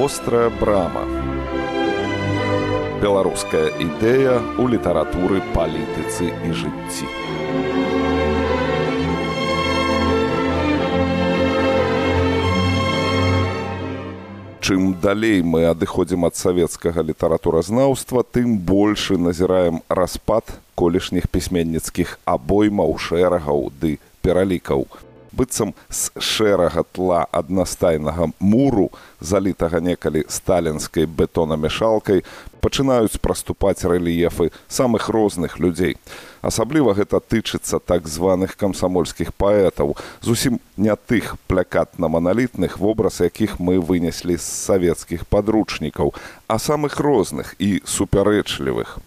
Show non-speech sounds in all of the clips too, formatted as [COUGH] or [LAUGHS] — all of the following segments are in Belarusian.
вострая брама. Беларуская ідэя ў літаратуры палітыцы і жыцці. Чым далей мы адыходзім ад савецкага літаратуразнаўства тым большы назіраем распад колішніх пісьменніцкіх абоймаў шэрагаў ды пералікаў быццам з шэрага тла аднастайнага муру, залітага некалі сталінскай бетонамешалкай, пачынаюць праступаць рэліефы самых розных людзей. Асабліва гэта тычыцца так званых камсамольскіх паэтаў, зусім не тых плякатна-маналітных вобраз, якіх мы вынеслі з савецкіх падручнікаў, а самых розных і супярэчлівых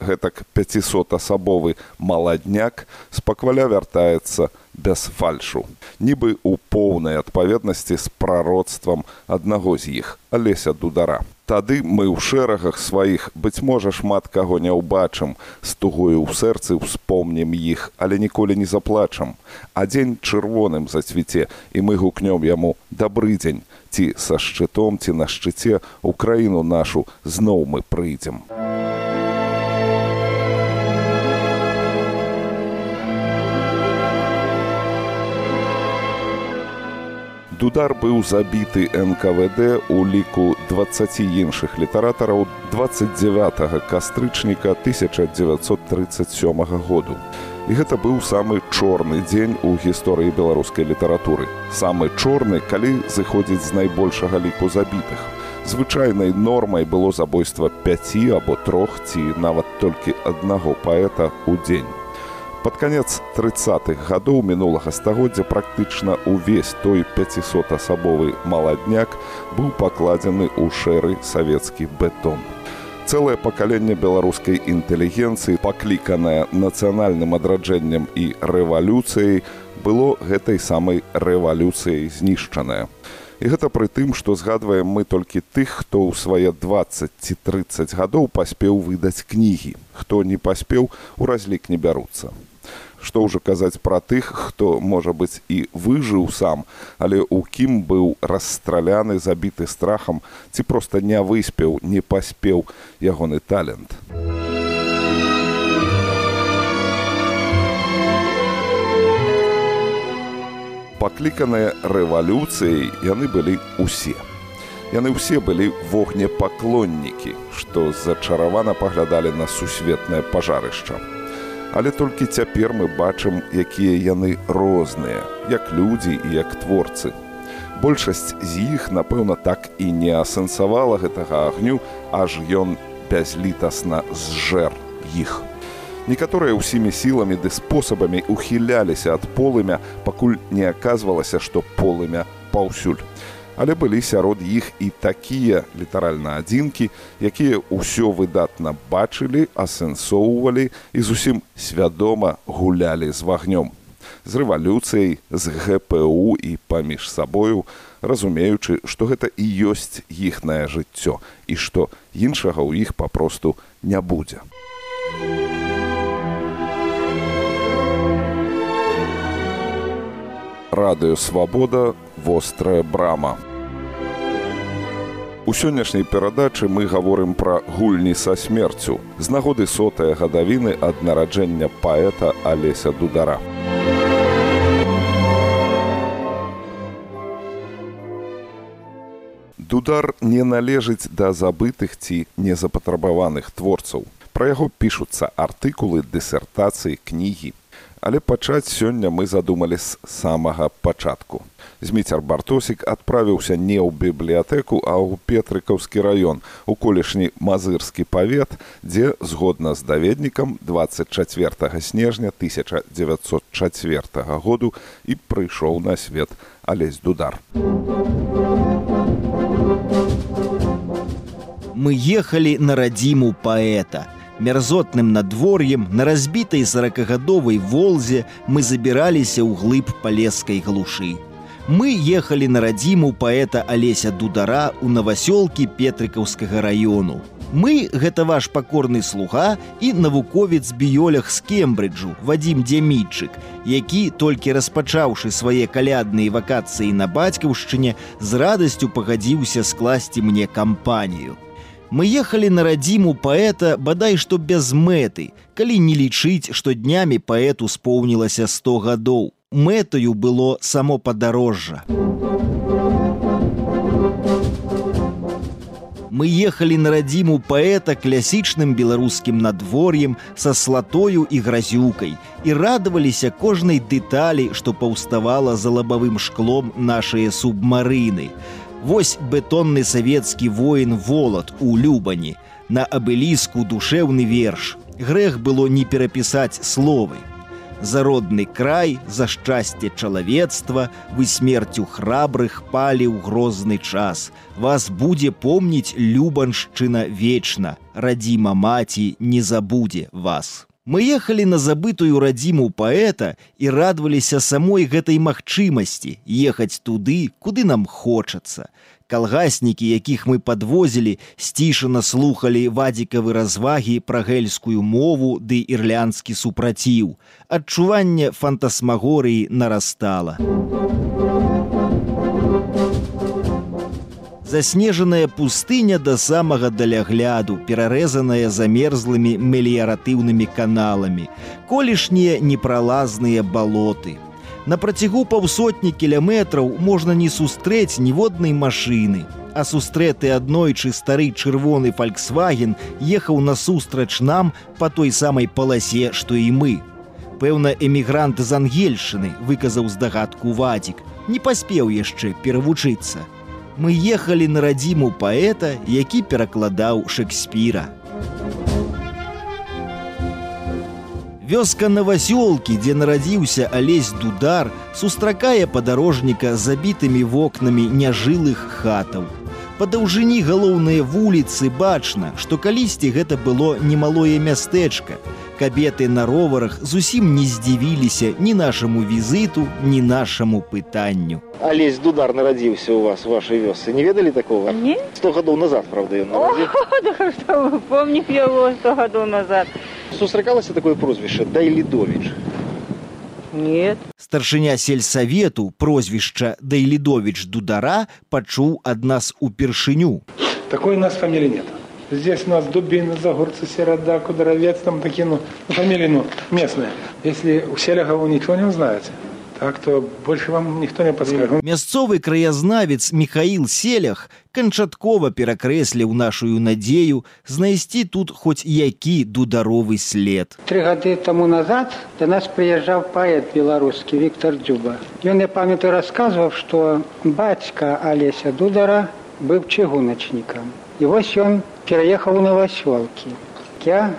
гэтак 500асабовы маладняк спакваля вяртаецца без фальшу. Нібы ў поўнай адпаведнасці з прароцтвам аднаго з іх алеся дудара. Тады мы ў шэрагах сваіх быць можа шмат каго не ўбачым. З тугою ў сэрцы ўспомнім іх але ніколі не заплачам. А дзень чырвоным зацвіце і мы гукнём яму дабры дзень! Ці са шчытом ці на шчыце ў краіну нашу зноў мы прыйдзем а Дудар быў забіты НКВД у ліку 20 іншых літаратараў 29 кастрычніка 1937 году. І гэта быў самы чорны дзень у гісторыі беларускай літаратуры. Самы чорны, калі зыходзіць з найбольшага ліку забітых. Звычайнай нормай было забойства 5 або трох ці нават толькі аднаго паэта ў дзень. Пад канец 30-х гадоў мінулага стагоддзя практычна ўвесь той 500асабовы маладняк быў пакладзены ў шэры савецкі бетон. Цэлае пакаленне беларускай інтэлігенцыі, пакліканае нацыянальным адраджэннем і рэвалюцыяй, было гэтай самай рэвалюцыяй знішчанае. І гэта пры тым, што згадваем мы толькі тых, хто ў свае 20 ці 30 гадоў паспеў выдаць кнігі. Хто не паспеў, у разлік не бяруцца што ўжо казаць пра тых хто можа быць і выжыў сам але ў кім быў расстраляны забіты страхам ці проста не выспеў не паспеў ягоны талент пакліканыя рэвалюцыяй яны былі усе яны ўсе былі вогнепаклоннікі што зачаравана паглядалі на сусветнае пажарышча Але толькі цяпер мы бачым, якія яны розныя, як людзі і як творцы. Большасць з іх, напэўна, так і не асэнсавала гэтага агню, аж ён бязлітасна зжэр іх. Некаторыя ўсімі сіламі ды спосабамі ухіляліся ад полымя, пакуль не аказвалася, што полымя паўсюль але былі сярод іх і такія літаральна адзінкі, якія ўсё выдатна бачылі, асэнсоўвалі і зусім свядома гулялі з вагнём. З рэвалюцыяй, з ГПУ і паміж сабою, разумеючы, што гэта і ёсць іхнае жыццё і што іншага ў іх папросту не будзе. Радыё свабода вострая брама. У сённяшняй перадачы мы гаворым пра гульні са смерцю з нагоды сотая гадавіны ад нараджэння паэта алеся дудара. Дудар не належыць да забытых ці незапатрабаваных творцаў. Пра яго пішуцца артыкулы, дысертацыі, кнігі. Але пачаць сёння мы задумалі з самага пачатку. Зміцер Бартосік адправіўся не ў бібліятэку, а ў Петрыкаўскі раён, у колішні мазырскі павет, дзе згодна з даведнікам 24 снежня 1904 году і прыйшоў на свет алесь дудар. Мы ехалі на радзіму паэта. Мерзотным надвор'ем на разбітай сорокагадовай волзе мы забіраліся ў глыб палескай глушы мы ехалі на радзіму паэта алеся дудара у навасёлкі петрыкаўскага раёну Мы гэта ваш пакорны слуга і навуковец біёлях з Кембриджу Вадзім Дзямітчык, які толькі распачаўшы свае калядныя вакацыі на бацькаўшчыне з радасцю пагадзіўся скласці мне кампанію. Мы ехалі на радзіму паэта бадай што без мэты, калі не лічыць, што днямі паэту споўнілася 100 гадоў. Мэтаю было само падарожжа. Мы ехалі на радзіму паэта клясічным беларускім надвор'ем са слатою і гразюкай і радаваліся кожнай дэталі, што паўставала за лабавым шклом нашыя субмарыны. Вось бетонны савецкі воін волат у любані. На абеліску душэўны верш. Грэх было не перапісаць словы. За родны край, за шчасце чалавецтва, вы смерцю храбрых паліў грозны час. Вас будзе помніць любаншчына вечна. Радзіма маці не забудзе вас. Мы ехалі на забытую радзіму паэта і радаваліся самой гэтай магчымасці ехаць туды, куды нам хочацца. Калгаснікі, якіх мы падвозілі, сцішана слухалі вадзікавы развагі пра гельскую мову ды ірлянскі супраціў. Адчуванне фантасмагорыі нарастала. Заснежаная пустыня да самага далягляду, перарэзаная замерзлымі меліяратыўнымі каналамі, колішнія непралазныя балоты. На працягу паўсотні кіляметраў можна не сустрэць ніводнай машыны. А сустрэты аднойчы стары чырвоны фальксваген ехаў насустрач нам па той самай паласе, што і мы. Пэўна, эмігрант з ангельшыны выказаў здагадку вадзік, не паспеў яшчэ перавучыцца мы ехалі на радзіму паэта, які перакладаў Шекспіра. Вёска навасёлкі, дзе нарадзіўся алесь дудар, сустракае падарожніка забітымі вокнамі няжылых хатаў. Па даўжыні галоўныя вуліцы бачна, што калісьці гэта было немалое мястэчка, кабеты на роварах зусім не здзівіліся ні нашаму візіту, ні нашаму пытанню. Алесь дудар нарадзіўся у вас вашай вёсцы не ведалі такого Не? сто гадоў назад правда ён О, нарадзіў. [LAUGHS] что помню его сто годов назад. сустракалася такое прозвішча дайлідович Нет. Старшыня сельсавету прозвішча Дайлідович Дудара пачуў ад нас упершыню. Такой у нас фамилии нет. Здесь у нас Дубина, Загорцы, Серода, Кудровец, там такие, ну, фамилии, ну, местные. Если у Селяга вы ничего не узнаете, так то больше вам никто не подскажет. Мясцовы краязнавец Михаил Селях канчаткова перакрэсліў нашую надзею знайсці тут хоць які дударовы след. Три гады тому назад до нас приезжал поэт белорусский Виктор Дзюба. И он, я памятаю, рассказывал, что батька Олеся Дудара был чыгуначником. И вот он переехал в Новоселки. Я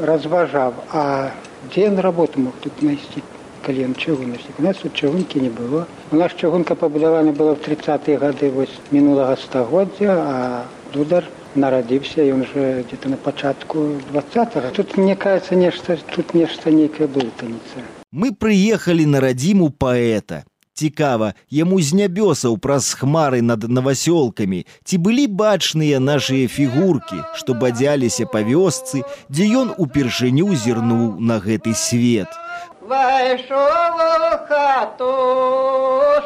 разважал, а где он работу мог тут найти? Калі ён чыгуначнік. У нас тут чыгункі не было. У нас чыгунка пабудавана была в 30-е гады вось мінулага стагоддзя, а дудар нарадзіўся ён уже где-то на пачатку 20 Тут мне кажется нешта тут нешта нейкая блытаніца. Мы прыехалі на радзіму паэта. Цікава, яму з нябёсаў праз хмары над навасёлкамі ці былі бачныя нашыя фігуркі, што бадзяліся па вёсцы, дзе ён упершыню зірнуў на гэты свет. Войшов в хату,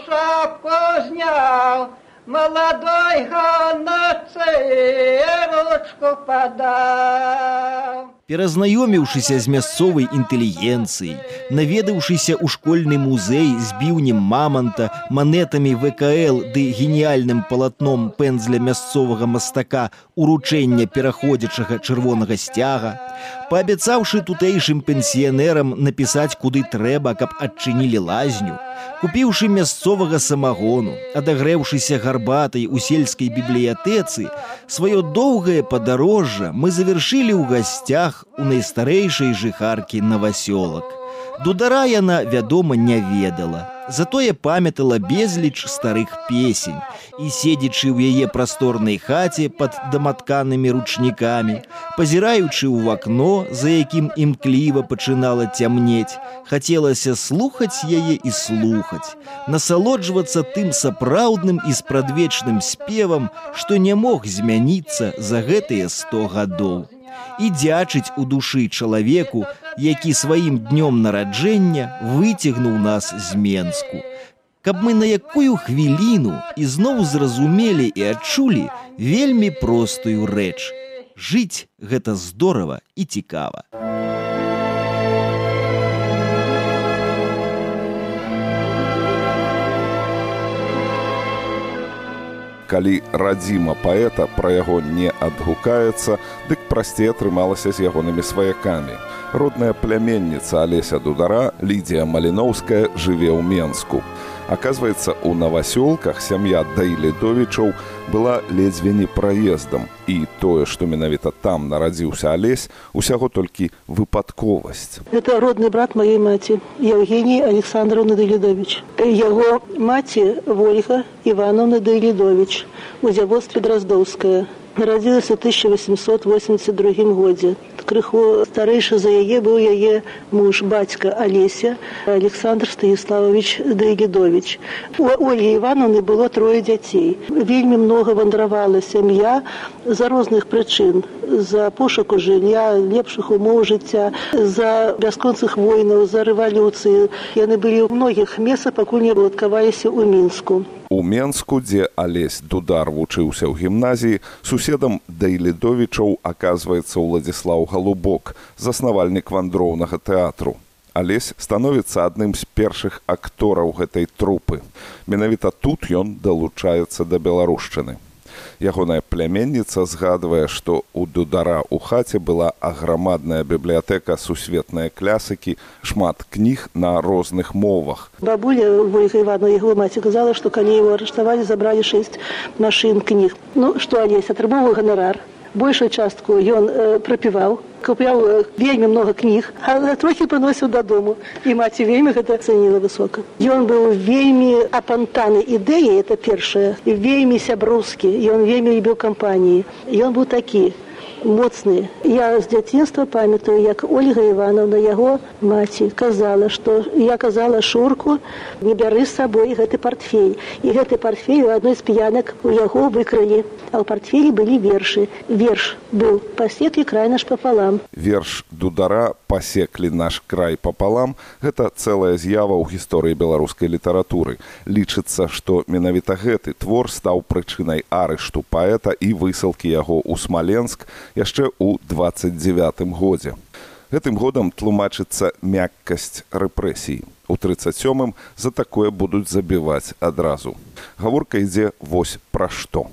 шапку снял, молодой ручку подал. Перазнаёміўшыся з мясцовай інтэлігенцыяй, наведаўшыся ў школьны музей з біўнем маманта, манетамі ВКЛ ды геніяльным палатном пэнзля мясцовага мастака уручэння пераходзячага чырвонага сцяга, паабяцаўшы тутэйшым пенсіянерам напісаць куды трэба, каб адчынілі лазню, купіўшы мясцовага самагону, адагрэўшыся гарбатай у сельскай бібліятэцы, сваё доўгае падарожжа мы завяршылі ў гасцях у найстарэйшай жыхаркі навасёлак. Дудара яна, вядома, не ведала. Затое памятала безліч старых песень і седзячы ў яе прасторнай хаце пад даматканымі ручнікамі, пазіраючы ў вакно, за якім імкліва пачынала цямнець, хацелася слухаць яе і слухаць, насалоджвацца тым сапраўдным і спрадвечным спевам, што не мог змяніцца за гэтыя сто гадоў і дзячыць у душы чалавеку, які сваім днём нараджэння выцягнуў нас з Менску. Каб мы на якую хвіліну ізноў зразумелі і адчулі вельмі простую рэч. Жыць гэта здорава і цікава. Калі радзіма паэта пра яго не адгукаецца, дык прасцей атрымалася з ягонымі сваякамі. Родная пляменніца Алеся Дудара Лідія Маліноўская жыве ў Менску. Аказваецца, у навасёлках сям'я Дайлідовічаў была ледзьве не праездам. І тое, што менавіта там нарадзіўся Алесь, усяго толькі выпадковасць. Это родны брат маёй маці, Евгеній Александровна Дайлідович. Яго маці Вольга Івановна Дайлідович у дзяводстве Драздоўская. Нарадзілася ў 1882 годзе. Крыху старэйшы за яе быў яе муж бацька Алеся Александр Станіславович Дайлідович. У Ольгі Івановны было трое дзяцей. Вельмі многа вандравала сям'я за розных прычын за пошуку жылля лепшых умоў жыцця за бясконцых войнаў за рэвалюцыі яны былі ў многіх месцах пакуль не уладкаваліся ў мінску у менску дзе алесь дудар вучыўся ў гімназіі суседам дэйлідовічаў аказваецца ўладзіслаў галубок заснавальнік вандроўнага тэатру. Алесь становіцца адным з першых актораў гэтай трупы. Менавіта тут ён далучаецца да беларушчыны ягоная пляменніца згадвае што у дудара ў хаце была аграмадная бібліятэка сусветныя клясыкі шмат кніг на розных мовах. Бабуля вольга ивановна яго маці казала што калі его арыштавалі забралі шэсць машын кніг. Ну што алесь атрымоўваў ганарар. Большую частку ён э, прапіваў купляў э, вельмі много кніг а трохі прыносіў дадому і маці вельмі гэта цаніла высока ён быў вельмі апантаны ідэі это першае вельмі сяброўскі ён вельмі любіў кампаніі ён быў такі моцны. Я з дзяцінства памятаю, як Ольга Івановна яго маці казала, што я казала шурку, не бяры з сабой гэты портфель. І гэты портфель у адной з п'янак у яго выкралі. А ў портфелі былі вершы. Верш быў пасеклі край наш папалам. Верш дудара пасеклі наш край папалам гэта цэлая з'ява ў гісторыі беларускай літаратуры. Лічыцца, што менавіта гэты твор стаў прычынай арышту паэта і высылкі яго ў смаленск яшчэ ў 29 годзе. Гэтым годам тлумачыцца мяккасць рэпрэсій. У 37 за такое будуць забіваць адразу. Гаворка ідзе вось пра што.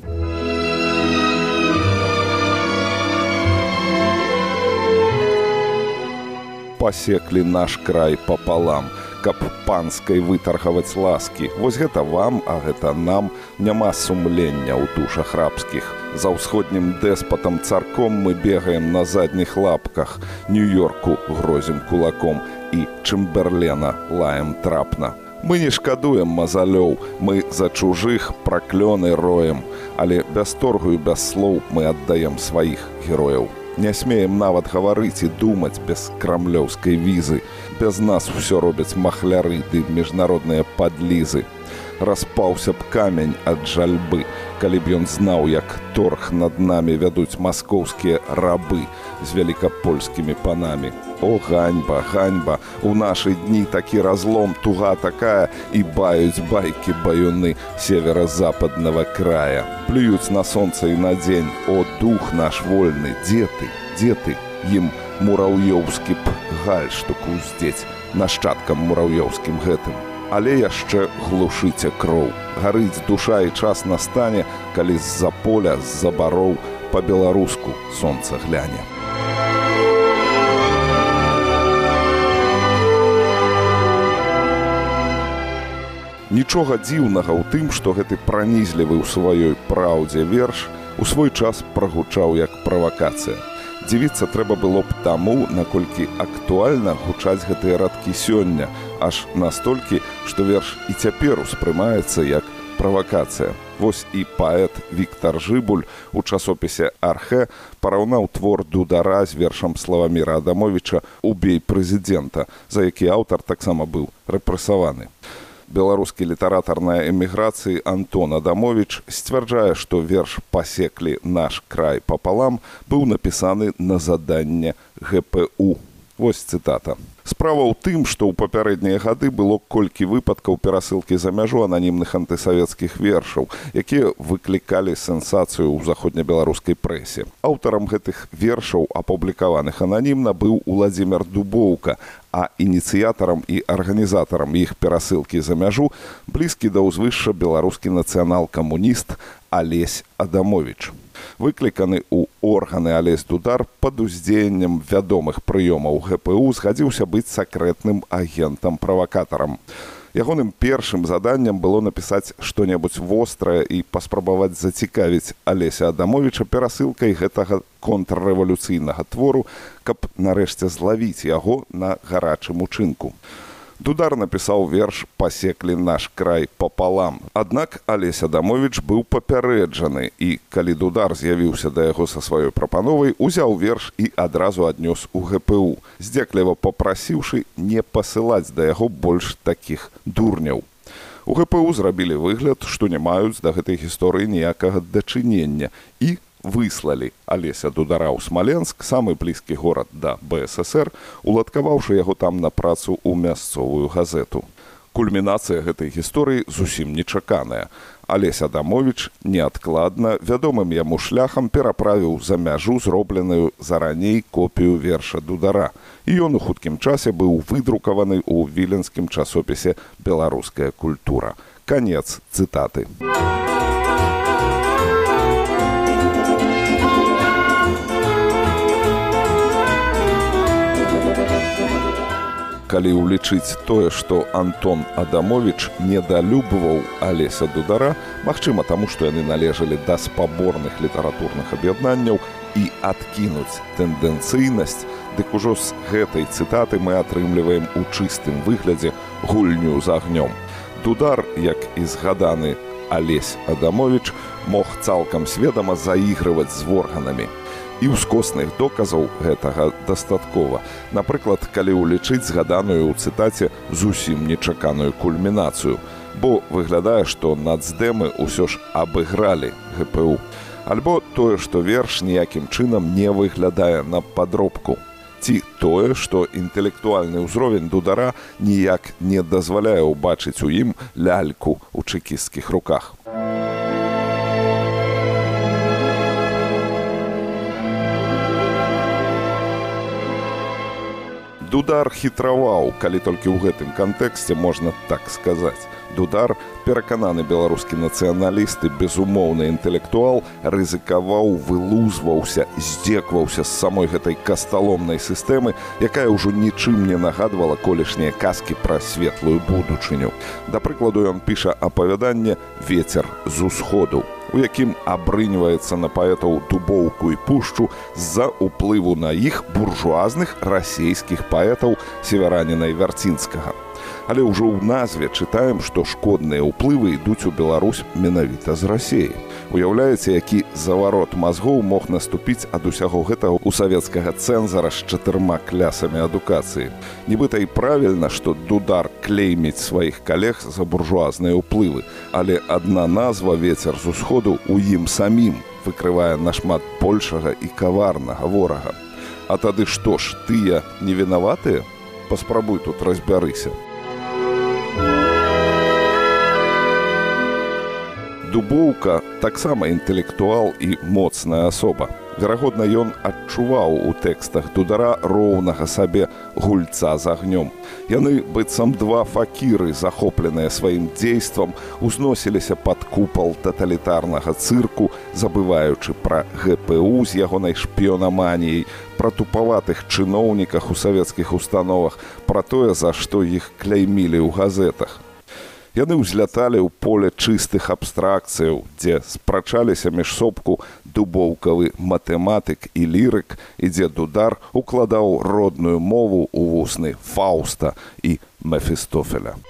Пасеклі наш край папалам каб панскай вытаргаваць ласкі. Вось гэта вам, а гэта нам няма сумлення ў душах рабскіх. За ўсходнім дэспатам царком мы бегаем на задніх лапках, Нью-йорку грозім кулаком і чымберлена лаем трапна. Мы не шкадуем мазалёў, мы за чужых праклёны роем, але без торгу і без слоў мы аддаем сваіх герояў. Не смеем нават гаварыць і думаць без крамлёўскай візы. Без нас усё робяць махляры ды міжнародныя падлізы. Распаўся б камень ад жальбы, калі б ён знаў, як торг над намі вядуць маскоўскія рабы з вялікапольскімі панамі. О ганьба, ганьба, у нашы дні такі разлом туга такая і баюць байкі баюны северо-западнага края. Плююць на сонца і на дзень, о дух наш вольны, дзе ты, дзе ты, ім мураўёўскі б гальштук уздзець нашчадкам мураўёўскім гэтым. Але яшчэ глушыце кроў. Гарыць душа і час настане, калі з-за поля з-за бароў па-беларуску сонца гляне. Нічога дзіўнага ў тым, што гэты пранізлівы ў сваёй праўдзе верш у свой час прагучаў як правакацыя. Дзівіцца трэба было б таму, наколькі актуальна гучаць гэтыя радкі сёння, аж настолькі, што верш і цяпер успрымаецца як правакацыя. Вось і паэт Віктор Жыбуль у часопісе Архе параўнаў твор дудара з вершам Славаміра Адамовича убей прэзідэнта, за які аўтар таксама быў рэпрэсаваны беларускі літаратар на эміграцыі Антон Адамович сцвярджае, што верш пасеклі наш край папалам быў напісаны на заданне ГПУ. Вось цытата. Справа ў тым, што ў папярэднія гады было колькі выпадкаў перасылкі за мяжу ананімных антысавецкіх вершаў, якія выклікалі сенсацыю ў заходнебеларускай прэсе. Аўтарам гэтых вершаў, апублікаваных ананімна быў Уладзімир Дубоўка, а ініцыятарам і арганізатарам іх перасылкі за мяжу блізкі да ўзвышша беларускі нацыянал-камуніст Алесь Адамович. Выкліканы ў органы Алесь Дудар пад уздзеяннем вядомых прыёмаў ГПУ згадзіўся быць сакрэтным агентам-правакатарам. Ягоным першым заданнем было напісаць што-небудзь вострае і паспрабаваць зацікавіць Алеся Адамовича перасылкай гэтага контррэвалюцыйнага твору, каб нарэшце злавіць яго на гарачым учынку. Дудар напісаў верш пасеклі наш край папалам. Аднак Алесь Адамович быў папярэджаны і калі дудар з'явіўся да яго са сваёй прапановай, узяў верш і адразу аднёс у ГПУ, здзекліва попрасіўшы не пасылаць да яго больш такіх дурняў. У ГПУ зрабілі выгляд, што не маюць да гэтай гісторыі ніякага дачынення і выслалі алеся дудара ў смаленск самы блізкі горад да бСр уладкаваўшы яго там на працу ў мясцовую газету. Кульмінацыя гэтай гісторыі зусім нечаканая. Алесь адамович неадкладна вядомым яму шляхам пераправіў за мяжу зробленую зараней копію верша дудара. І ён у хуткім часе быў выдрукаваны ў віленскім часопісе беларуская культура канец цытаты. а калі ўлічыць тое, што Антон Адамович недалюбваў Алеся Дудара, магчыма таму, што яны належалі да спаборных літаратурных аб'яднанняў і адкінуць тэндэнцыйнасць, дык ужо з гэтай цытаты мы атрымліваем у чыстым выглядзе гульню з агнём. Дудар, як і згаданы Алесь Адамович, мог цалкам сведама заігрываць з органамі і ўскосных доказаў гэтага дастаткова. Напрыклад, калі ўлічыць згаданую ў цытаце зусім нечаканую кульмінацыю, бо выглядае, што нацдэмы ўсё ж абыгралі ГПУ. Альбо тое, што верш ніякім чынам не выглядае на падробку. Ці тое, што інтэлектуальны ўзровень дудара ніяк не дазваляе ўбачыць у ім ляльку ў чэкісцкіх руках. Дудар хітраваў калі толькі ў гэтым кантэксце можна так сказаць. Дудар перакананы беларускі нацыяналісты безумоўны інтэлектуал рызыкаваў вылузваўся здзекваўся з самой гэтай касталомнай сістэмы якая ўжо нічым не нагадвала колішнія казкі пра светлую будучыню. Да прыкладу ён піша апавяданне ветер з усходу у якім абрыньваецца на паэтаў дубоўку і пушчу з-за ўплыву на іх буржуазных расійскіх паэтаў севераніна і вярцінскага але ўжо ў назве чытаем, што шкодныя ўплывы ідуць у Беларусь менавіта з рассеі. Уяўляеце, які заварот мазгоў мог наступіць ад усяго гэтага у савецкага цэнзара з чатырма клясамі адукацыі. Нібыта і правільна, што дудар клейміць сваіх калег за буржуазныя ўплывы, але адна назва вецер з усходу ў ім самім выкрывае нашмат большага і каварнага ворага. А тады што ж тыя невінаватыя? Паспрабуй тут разбярыся. Дубоўка таксама інтэлектуал і моцная асоба. Верагодна, ён адчуваў у тэкстах дудара роўнага сабе гульца з агнём. Яны быццам два факіры, захопленыя сваім дзействам, узносіліся пад купал таталітарнага цырку, забываючы пра ГПУ з ягонай шпіёнаманіяй, пра тупаватых чыноўніках у савецкіх установах, пра тое, за што іх кляймілі ў газетах Яны ўзляталі ў поле чыстых абстракцыяў, дзе спрачаліся між сопку дубоўкавы матэматык і лірык, і дзе дудар укладаў родную мову ў вусны фауста і мефістофеля.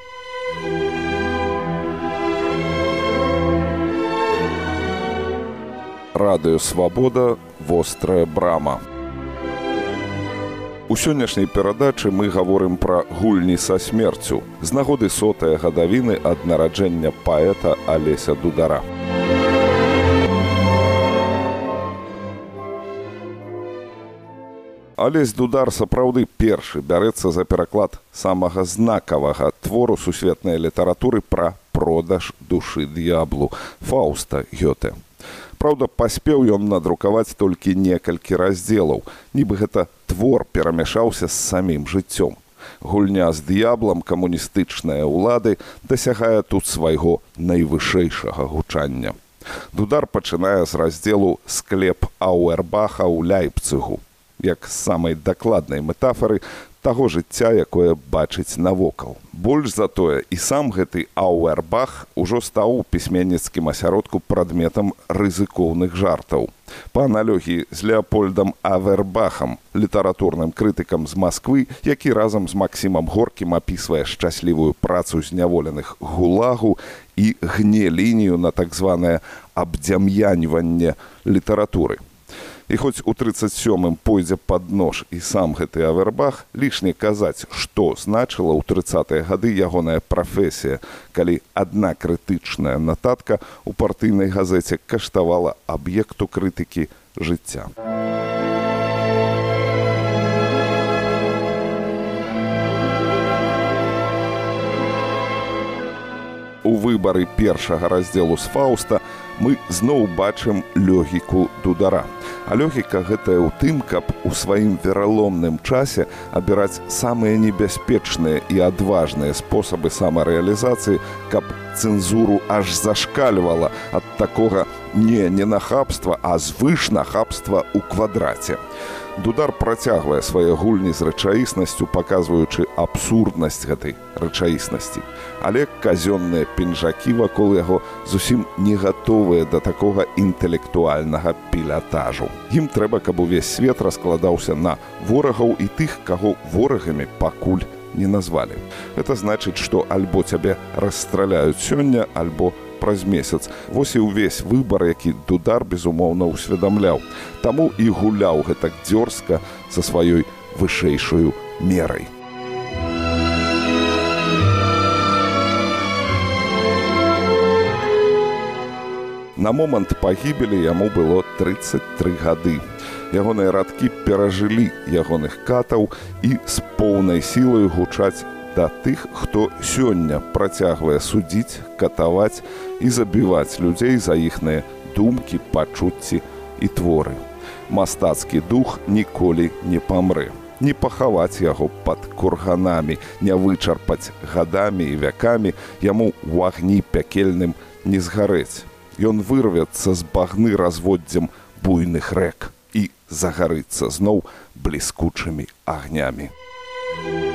радыё свабода вострая брама у сённяшняй перадачы мы гаворым пра гульні са смерцю з нагоды сотая гадавіны ад нараджэння паэта алеся дудара. Алесь дудар сапраўды першы бярэцца за пераклад самага знакавага твору сусветнай літаратуры пра продаж душы д'яблу фауста гёте Праўда, паспеў ён надрукаваць толькі некалькі раздзелаў, нібы гэта твор перамяшаўся з самім жыццём. Гульня з д'яблам камуністычныя ўлады дасягае тут свайго найвышэйшага гучання. Дудар пачынае з раздзелу склеп Ауэрбаха ў ляйпцыгу. Як самай дакладнай метафары таго жыцця, якое бачыць навокал. Больш за тое і сам гэты Ауэрбах ужо стаў у пісьменніцкім асяродку прадметам рызыкоўных жартаў. Па аналогіі з Леопольдам Авербахам, літаратурным крытыкам з Масквы, які разам з Максімам Горкім апісвае шчаслівую працу зняволеных гулагу і гне лінію на так званае абдзям'яньванне літаратуры. І хоць у 37м пойдзе пад нож і сам гэты авербах лішне казаць, што значыла ў 30тыя гады ягоная прафесія, калі адна крытычная нататка ў партыйнай газеце каштавала аб'екту крытыкі жыцця. У выбары першага раздзелу з фауста мы зноў бачым лёгіку дудара. А лёгіка гэтая ў тым, каб у сваім вераломным часе абіраць самыя небяспечныя і адважныя спосабы самарэалізацыі, каб цэнзуру аж зашкальвала ад такога не не нахабства, а звышнахабства ў квадраце. Дудар працягвае свае гульні з рэчаіснасцю, паказваючы абсурднасць гэтай рэчаіснасці. Але казённыя пінжакі вакол яго зусім не гатовыя да такога інтэлектуальнага пілятажу. Ім трэба, каб увесь свет раскладаўся на ворагаў і тых, каго ворагамі пакуль не назвалі. Это значыць, што альбо цябе расстраляюць сёння, альбо праз месяц. Вось і ўвесь выбар, які дудар безумоўна ўсведамляў. Таму і гуляў гэтак дзёрзка са сваёй вышэйшую мерай. На момант пагібелі яму было 33 гады. Ягоныя радкі перажылі ягоных катаў і з поўнай сілаю гучаць да тых, хто сёння працягвае судзіць, катаваць і забіваць людзей за іхныя думкі, пачуцці і творы. Мастацкі дух ніколі не памрэ. Не пахаваць яго пад курганамі, не вычарпаць гадамі і вякамі яму ў агні пякельным не згарэць. Ён вырвецца з багны разводдзям буйных рэк і загарыцца зноў бліскучымі агнямі. Thank you